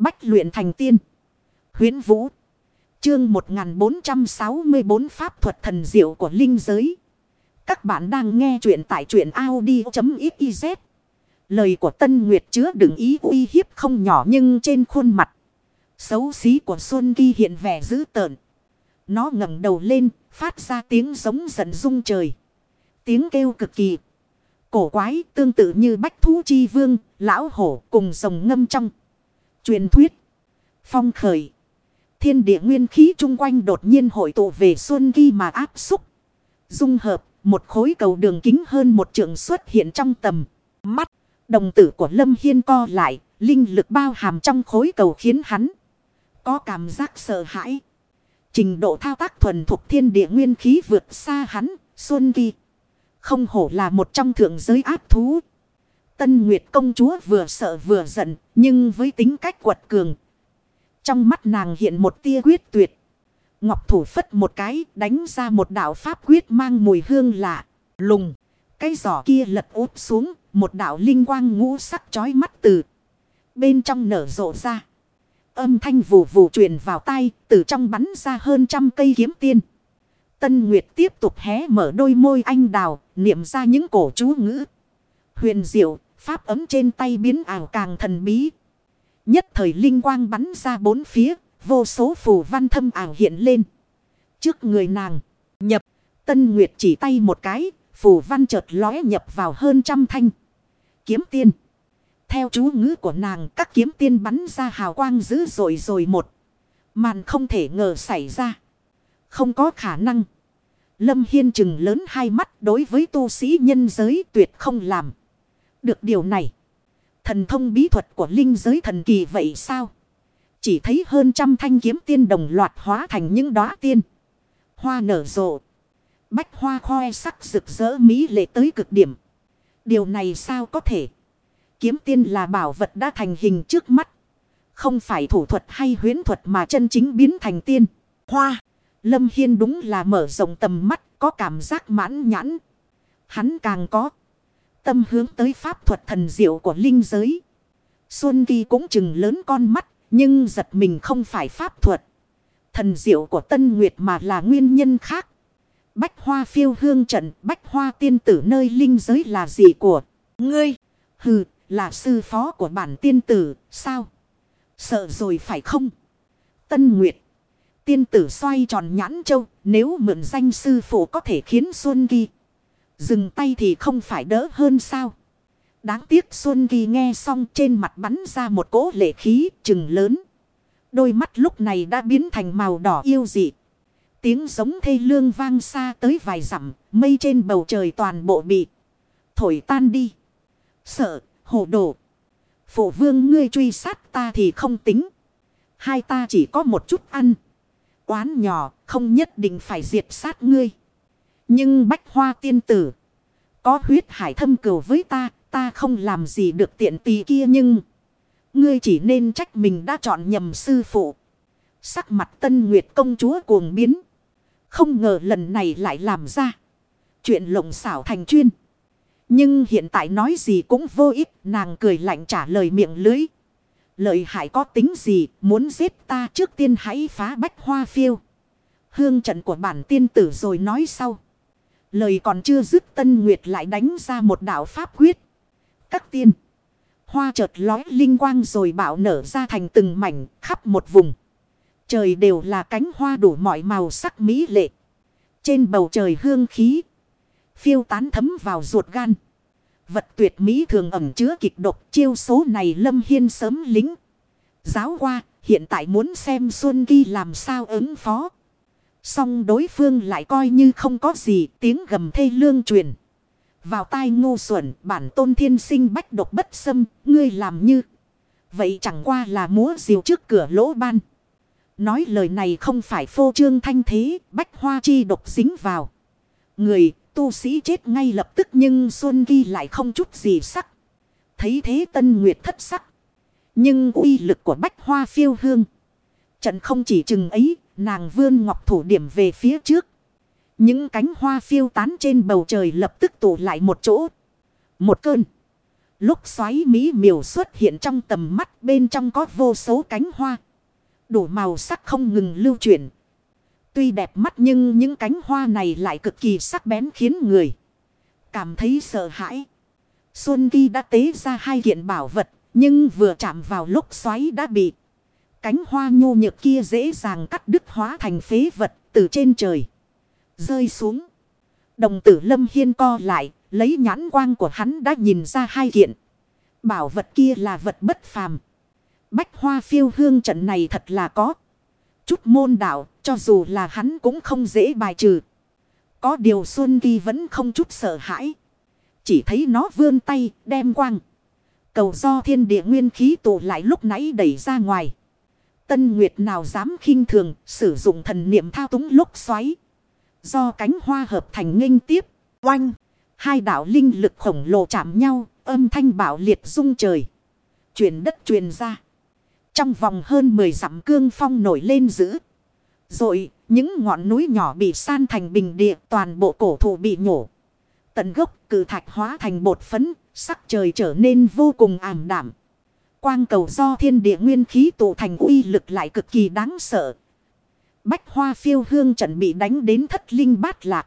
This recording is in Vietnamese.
Bách luyện thành tiên. huyễn Vũ. Chương 1464 Pháp thuật thần diệu của linh giới. Các bạn đang nghe truyện tại truyện Audi.xyz. Lời của Tân Nguyệt chứa đựng ý uy hiếp không nhỏ nhưng trên khuôn mặt. Xấu xí của Xuân Kỳ hiện vẻ dữ tợn. Nó ngẩng đầu lên, phát ra tiếng giống giận rung trời. Tiếng kêu cực kỳ. Cổ quái tương tự như bách thú chi vương, lão hổ cùng rồng ngâm trong. Truyền thuyết. Phong khởi. Thiên địa nguyên khí chung quanh đột nhiên hội tụ về Xuân ghi mà áp xúc. Dung hợp, một khối cầu đường kính hơn một trượng xuất hiện trong tầm. Mắt, đồng tử của Lâm Hiên co lại, linh lực bao hàm trong khối cầu khiến hắn có cảm giác sợ hãi. Trình độ thao tác thuần thuộc thiên địa nguyên khí vượt xa hắn, Xuân Kỳ. Không hổ là một trong thượng giới áp thú. Tân Nguyệt công chúa vừa sợ vừa giận, nhưng với tính cách quật cường. Trong mắt nàng hiện một tia quyết tuyệt. Ngọc thủ phất một cái, đánh ra một đạo pháp quyết mang mùi hương lạ, lùng. Cái giỏ kia lật úp xuống, một đạo linh quang ngũ sắc chói mắt từ bên trong nở rộ ra. Âm thanh vù vù truyền vào tay, từ trong bắn ra hơn trăm cây kiếm tiên. Tân Nguyệt tiếp tục hé mở đôi môi anh đào, niệm ra những cổ chú ngữ. Huyền diệu, pháp ấm trên tay biến ảo càng thần bí. Nhất thời linh quang bắn ra bốn phía, vô số phù văn thâm ảo hiện lên. Trước người nàng, nhập, Tân Nguyệt chỉ tay một cái, phù văn chợt lóe nhập vào hơn trăm thanh. Kiếm tiên. Theo chú ngữ của nàng, các kiếm tiên bắn ra hào quang dữ dội rồi một. Màn không thể ngờ xảy ra. Không có khả năng. Lâm Hiên chừng lớn hai mắt đối với tu sĩ nhân giới tuyệt không làm. Được điều này. Thần thông bí thuật của linh giới thần kỳ vậy sao? Chỉ thấy hơn trăm thanh kiếm tiên đồng loạt hóa thành những đóa tiên. Hoa nở rộ. Bách hoa khoe sắc rực rỡ mỹ lệ tới cực điểm. Điều này sao có thể? Kiếm tiên là bảo vật đã thành hình trước mắt. Không phải thủ thuật hay huyến thuật mà chân chính biến thành tiên. Hoa. Lâm Hiên đúng là mở rộng tầm mắt, có cảm giác mãn nhãn. Hắn càng có tâm hướng tới pháp thuật thần diệu của linh giới. Xuân Kỳ cũng chừng lớn con mắt, nhưng giật mình không phải pháp thuật. Thần diệu của Tân Nguyệt mà là nguyên nhân khác. Bách hoa phiêu hương trận, bách hoa tiên tử nơi linh giới là gì của ngươi? Hừ, là sư phó của bản tiên tử, sao? Sợ rồi phải không? Tân Nguyệt. Tiên tử xoay tròn nhãn châu, nếu mượn danh sư phụ có thể khiến Xuân Kỳ. Dừng tay thì không phải đỡ hơn sao? Đáng tiếc Xuân Kỳ nghe xong trên mặt bắn ra một cỗ lệ khí chừng lớn. Đôi mắt lúc này đã biến thành màu đỏ yêu dị. Tiếng giống thê lương vang xa tới vài dặm, mây trên bầu trời toàn bộ bị thổi tan đi. Sợ, hồ đồ. phổ vương ngươi truy sát ta thì không tính. Hai ta chỉ có một chút ăn. Quán nhỏ, không nhất định phải diệt sát ngươi. Nhưng bách hoa tiên tử. Có huyết hải thâm cửu với ta, ta không làm gì được tiện tì kia nhưng. Ngươi chỉ nên trách mình đã chọn nhầm sư phụ. Sắc mặt tân nguyệt công chúa cuồng biến. Không ngờ lần này lại làm ra. Chuyện lộng xảo thành chuyên. Nhưng hiện tại nói gì cũng vô ích. Nàng cười lạnh trả lời miệng lưới. Lợi hại có tính gì. Muốn giết ta trước tiên hãy phá bách hoa phiêu. Hương trận của bản tiên tử rồi nói sau. Lời còn chưa dứt Tân Nguyệt lại đánh ra một đạo pháp quyết. Các tiên. Hoa chợt lói linh quang rồi bạo nở ra thành từng mảnh khắp một vùng. Trời đều là cánh hoa đủ mọi màu sắc mỹ lệ. Trên bầu trời hương khí. Phiêu tán thấm vào ruột gan. Vật tuyệt mỹ thường ẩm chứa kịch độc chiêu số này Lâm Hiên sớm lính. Giáo qua, hiện tại muốn xem Xuân Ghi làm sao ứng phó. Song đối phương lại coi như không có gì tiếng gầm thê lương truyền. Vào tai ngu xuẩn bản tôn thiên sinh bách độc bất xâm, ngươi làm như. Vậy chẳng qua là múa diều trước cửa lỗ ban. Nói lời này không phải phô trương thanh thế, bách hoa chi độc dính vào. Người, tu sĩ chết ngay lập tức nhưng Xuân Ghi lại không chút gì sắc. Thấy thế tân nguyệt thất sắc. Nhưng uy lực của bách hoa phiêu hương. Trận không chỉ chừng ấy, nàng vươn ngọc thủ điểm về phía trước. Những cánh hoa phiêu tán trên bầu trời lập tức tụ lại một chỗ. Một cơn. Lúc xoáy mỹ miều xuất hiện trong tầm mắt bên trong có vô số cánh hoa. Đủ màu sắc không ngừng lưu chuyển. Tuy đẹp mắt nhưng những cánh hoa này lại cực kỳ sắc bén khiến người cảm thấy sợ hãi. Xuân Vi đã tế ra hai kiện bảo vật, nhưng vừa chạm vào lúc xoáy đã bị cánh hoa nhô nhược kia dễ dàng cắt đứt hóa thành phế vật từ trên trời rơi xuống. Đồng tử Lâm Hiên co lại, lấy nhãn quang của hắn đã nhìn ra hai kiện. Bảo vật kia là vật bất phàm. Bách hoa phiêu hương trận này thật là có. Chút môn đạo, cho dù là hắn cũng không dễ bài trừ. Có điều Xuân Kỳ vẫn không chút sợ hãi. Chỉ thấy nó vươn tay, đem quang. Cầu do thiên địa nguyên khí tụ lại lúc nãy đẩy ra ngoài. Tân Nguyệt nào dám khinh thường, sử dụng thần niệm thao túng lúc xoáy. Do cánh hoa hợp thành nghênh tiếp, oanh. Hai đạo linh lực khổng lồ chạm nhau, âm thanh bảo liệt rung trời. Chuyển đất truyền ra. Trong vòng hơn 10 dặm cương phong nổi lên giữ. Rồi, những ngọn núi nhỏ bị san thành bình địa, toàn bộ cổ thụ bị nhổ. Tận gốc cử thạch hóa thành bột phấn, sắc trời trở nên vô cùng ảm đảm. Quang cầu do thiên địa nguyên khí tụ thành uy lực lại cực kỳ đáng sợ. Bách hoa phiêu hương trận bị đánh đến thất linh bát lạc.